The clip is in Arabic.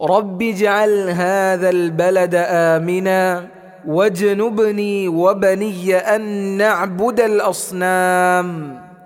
رب اجعل هذا البلد آمنا واجنبني وبني أن نعبد الأصنام.